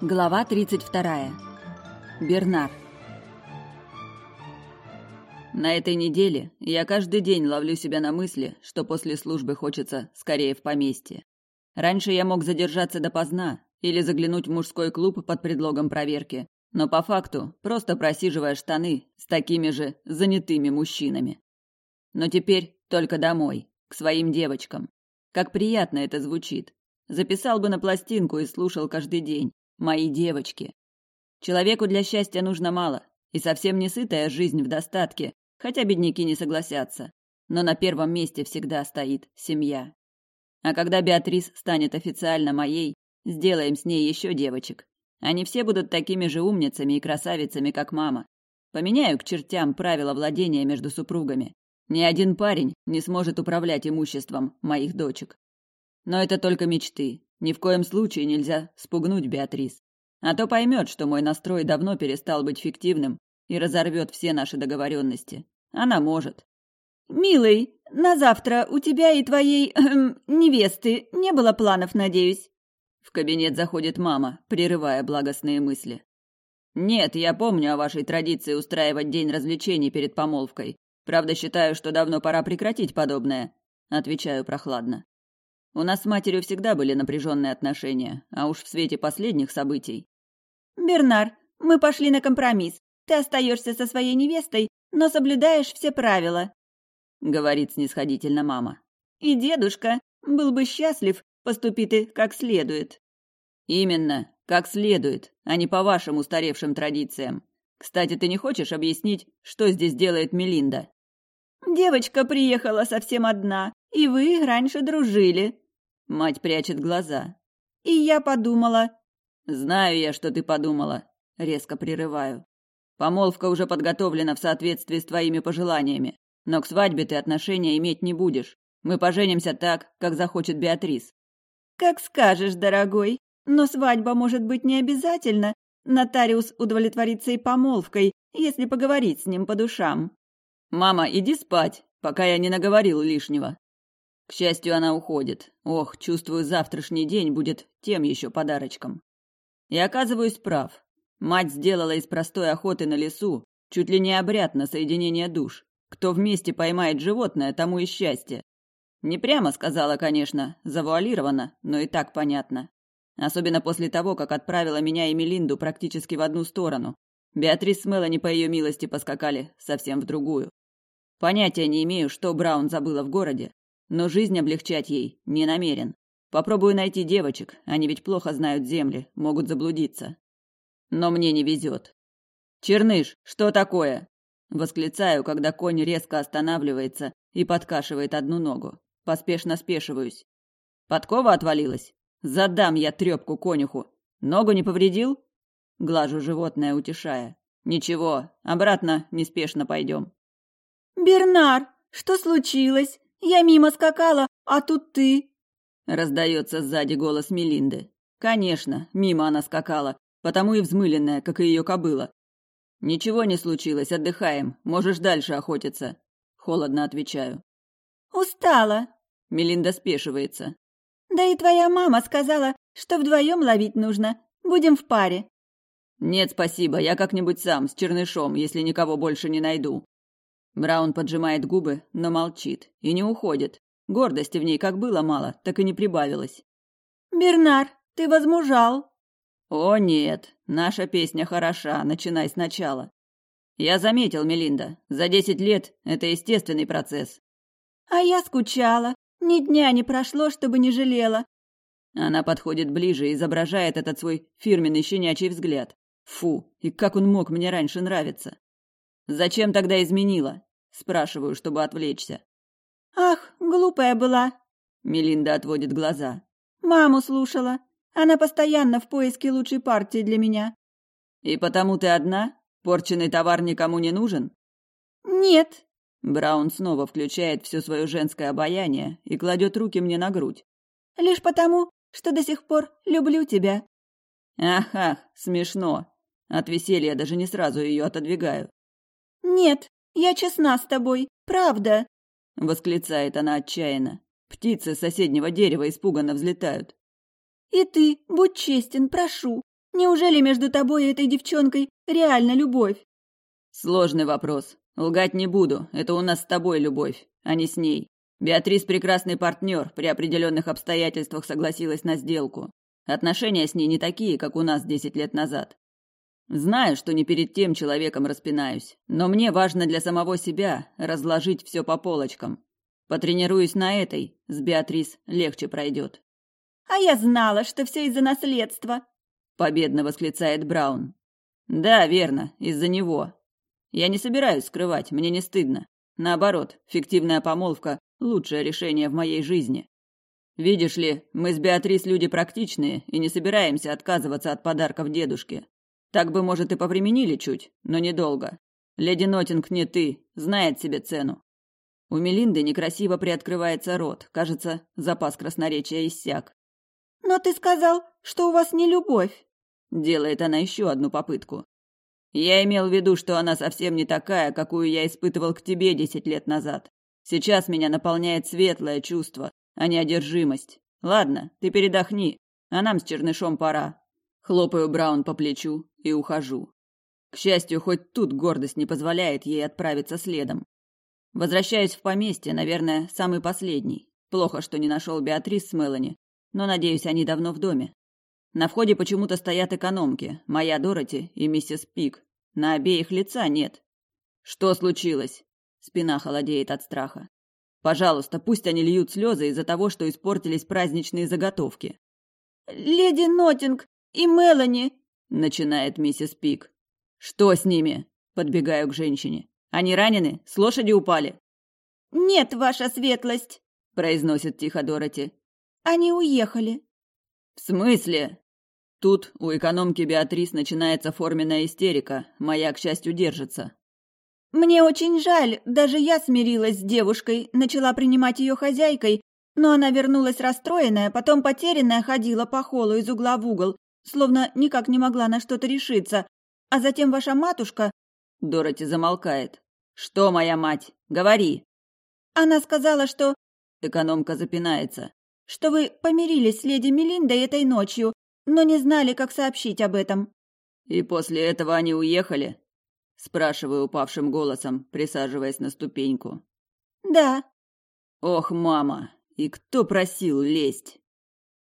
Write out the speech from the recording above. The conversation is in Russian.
Глава 32. Бернар. На этой неделе я каждый день ловлю себя на мысли, что после службы хочется скорее в поместье. Раньше я мог задержаться допоздна или заглянуть в мужской клуб под предлогом проверки, но по факту просто просиживая штаны с такими же занятыми мужчинами. Но теперь только домой, к своим девочкам. Как приятно это звучит. Записал бы на пластинку и слушал каждый день мои девочки. Человеку для счастья нужно мало, и совсем не сытая жизнь в достатке, хотя бедняки не согласятся. Но на первом месте всегда стоит семья. А когда Беатрис станет официально моей, сделаем с ней еще девочек. Они все будут такими же умницами и красавицами, как мама. Поменяю к чертям правила владения между супругами. Ни один парень не сможет управлять имуществом моих дочек. Но это только мечты. Ни в коем случае нельзя спугнуть Беатрис. А то поймет, что мой настрой давно перестал быть фиктивным и разорвет все наши договоренности. Она может. «Милый, на завтра у тебя и твоей эм, невесты не было планов, надеюсь?» В кабинет заходит мама, прерывая благостные мысли. «Нет, я помню о вашей традиции устраивать день развлечений перед помолвкой. Правда, считаю, что давно пора прекратить подобное», — отвечаю прохладно. У нас с матерью всегда были напряженные отношения, а уж в свете последних событий. «Бернар, мы пошли на компромисс. Ты остаешься со своей невестой, но соблюдаешь все правила», — говорит снисходительно мама. «И дедушка был бы счастлив, поступи ты как следует». «Именно, как следует, а не по вашим устаревшим традициям. Кстати, ты не хочешь объяснить, что здесь делает Мелинда?» «Девочка приехала совсем одна, и вы раньше дружили». Мать прячет глаза. «И я подумала...» «Знаю я, что ты подумала», — резко прерываю. «Помолвка уже подготовлена в соответствии с твоими пожеланиями, но к свадьбе ты отношения иметь не будешь. Мы поженимся так, как захочет Беатрис». «Как скажешь, дорогой, но свадьба может быть не обязательно. Нотариус удовлетворится и помолвкой, если поговорить с ним по душам». «Мама, иди спать, пока я не наговорил лишнего». К счастью, она уходит. Ох, чувствую, завтрашний день будет тем еще подарочком. И оказываюсь прав. Мать сделала из простой охоты на лесу чуть ли не обряд на соединение душ. Кто вместе поймает животное, тому и счастье. Не прямо сказала, конечно, завуалировано, но и так понятно. Особенно после того, как отправила меня и Мелинду практически в одну сторону. Беатрис с Мелани по ее милости поскакали совсем в другую. Понятия не имею, что Браун забыла в городе, но жизнь облегчать ей не намерен. Попробую найти девочек, они ведь плохо знают земли, могут заблудиться. Но мне не везет. «Черныш, что такое?» Восклицаю, когда конь резко останавливается и подкашивает одну ногу. Поспешно спешиваюсь. Подкова отвалилась? Задам я трепку конюху. Ногу не повредил? Глажу животное, утешая. Ничего, обратно неспешно пойдем. «Бернар, что случилось? Я мимо скакала, а тут ты!» Раздается сзади голос Мелинды. Конечно, мимо она скакала, потому и взмыленная, как и ее кобыла. «Ничего не случилось, отдыхаем, можешь дальше охотиться», — холодно отвечаю. «Устала», — Мелинда спешивается. «Да и твоя мама сказала, что вдвоем ловить нужно. Будем в паре». «Нет, спасибо, я как-нибудь сам, с чернышом, если никого больше не найду», Браун поджимает губы, но молчит и не уходит. Гордости в ней как было мало, так и не прибавилось. «Бернар, ты возмужал!» «О, нет, наша песня хороша, начинай сначала». «Я заметил, Мелинда, за десять лет это естественный процесс». «А я скучала. Ни дня не прошло, чтобы не жалела». Она подходит ближе и изображает этот свой фирменный щенячий взгляд. Фу, и как он мог мне раньше нравиться? Зачем тогда изменила? Спрашиваю, чтобы отвлечься. Ах, глупая была. Мелинда отводит глаза. Маму слушала. Она постоянно в поиске лучшей партии для меня. И потому ты одна? Порченный товар никому не нужен? Нет. Браун снова включает все свое женское обаяние и кладет руки мне на грудь. Лишь потому, что до сих пор люблю тебя. Ах, ах, смешно. От веселья даже не сразу ее отодвигаю. Нет, я честна с тобой, правда!» — восклицает она отчаянно. Птицы с соседнего дерева испуганно взлетают. «И ты, будь честен, прошу. Неужели между тобой и этой девчонкой реально любовь? Сложный вопрос. Лгать не буду. Это у нас с тобой любовь, а не с ней. Беатрис прекрасный партнер, при определенных обстоятельствах согласилась на сделку. Отношения с ней не такие, как у нас десять лет назад. Знаю, что не перед тем человеком распинаюсь, но мне важно для самого себя разложить все по полочкам. Потренируюсь на этой, с Беатрис легче пройдет. «А я знала, что все из-за наследства!» — победно восклицает Браун. «Да, верно, из-за него. Я не собираюсь скрывать, мне не стыдно. Наоборот, фиктивная помолвка – лучшее решение в моей жизни. Видишь ли, мы с Беатрис люди практичные и не собираемся отказываться от подарков дедушке. Так бы, может, и повременили чуть, но недолго. Леди Нотинг не ты, знает себе цену. У Мелинды некрасиво приоткрывается рот. Кажется, запас красноречия иссяк. «Но ты сказал, что у вас не любовь!» Делает она еще одну попытку. Я имел в виду, что она совсем не такая, какую я испытывал к тебе десять лет назад. Сейчас меня наполняет светлое чувство, а не одержимость. Ладно, ты передохни, а нам с Чернышом пора. Хлопаю Браун по плечу и ухожу. К счастью, хоть тут гордость не позволяет ей отправиться следом. Возвращаюсь в поместье, наверное, самый последний. Плохо, что не нашел Беатрис с Мелани, но, надеюсь, они давно в доме. На входе почему-то стоят экономки, моя Дороти и миссис Пик. На обеих лица нет. Что случилось? Спина холодеет от страха. Пожалуйста, пусть они льют слезы из-за того, что испортились праздничные заготовки. «Леди Нотинг и Мелани!» — начинает миссис Пик. «Что с ними?» — подбегаю к женщине. «Они ранены? С лошади упали?» «Нет, ваша светлость!» — произносит тихо Дороти. «Они уехали». «В смысле?» Тут у экономки Беатрис начинается форменная истерика. Моя, к счастью, держится. «Мне очень жаль, даже я смирилась с девушкой, начала принимать ее хозяйкой, но она вернулась расстроенная, потом потерянная ходила по холу из угла в угол, словно никак не могла на что-то решиться. А затем ваша матушка...» Дороти замолкает. «Что, моя мать? Говори!» «Она сказала, что...» Экономка запинается. «Что вы помирились с леди Мелиндой этой ночью, но не знали, как сообщить об этом». «И после этого они уехали?» Спрашиваю упавшим голосом, присаживаясь на ступеньку. «Да». «Ох, мама, и кто просил лезть?»